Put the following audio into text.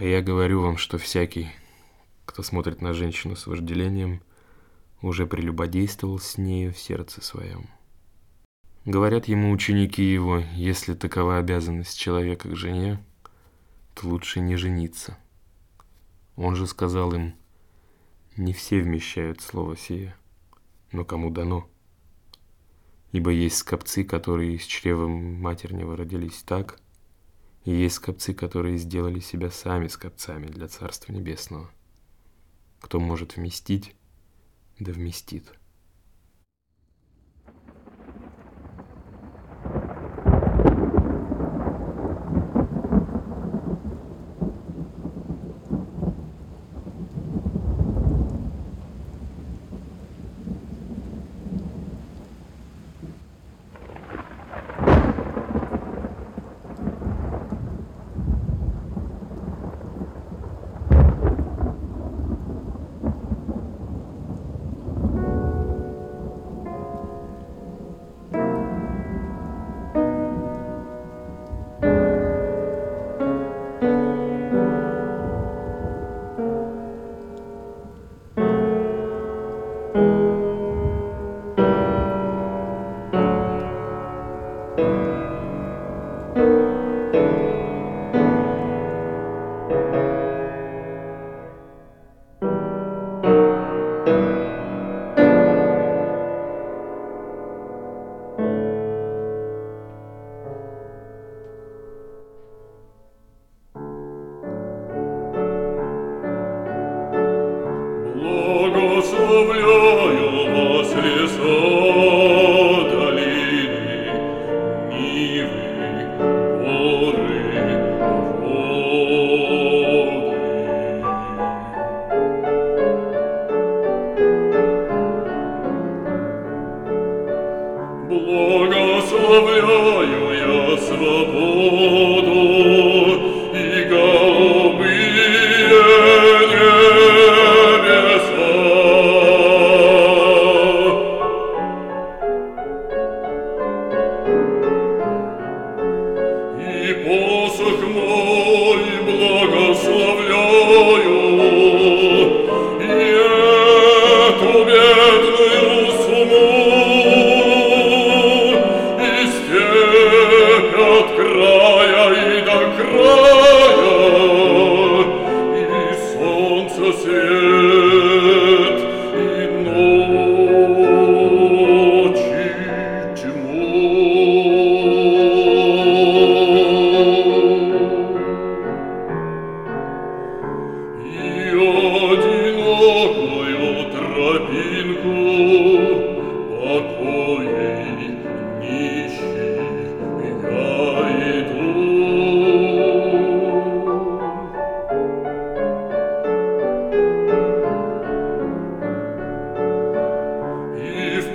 А я говорю вам, что всякий, кто смотрит на женщину с вожделением, уже прелюбодействовал с нею в сердце своем. Говорят ему ученики его, если такова обязанность человека к жене, то лучше не жениться. Он же сказал им, не все вмещают слово сие, но кому дано. Ибо есть скопцы, которые из чрева матернего родились так, и есть скопцы, которые сделали себя сами скопцами для Царства Небесного. Кто может вместить, да вместит. Благословляю вас, леса долины, Нивы, жизнь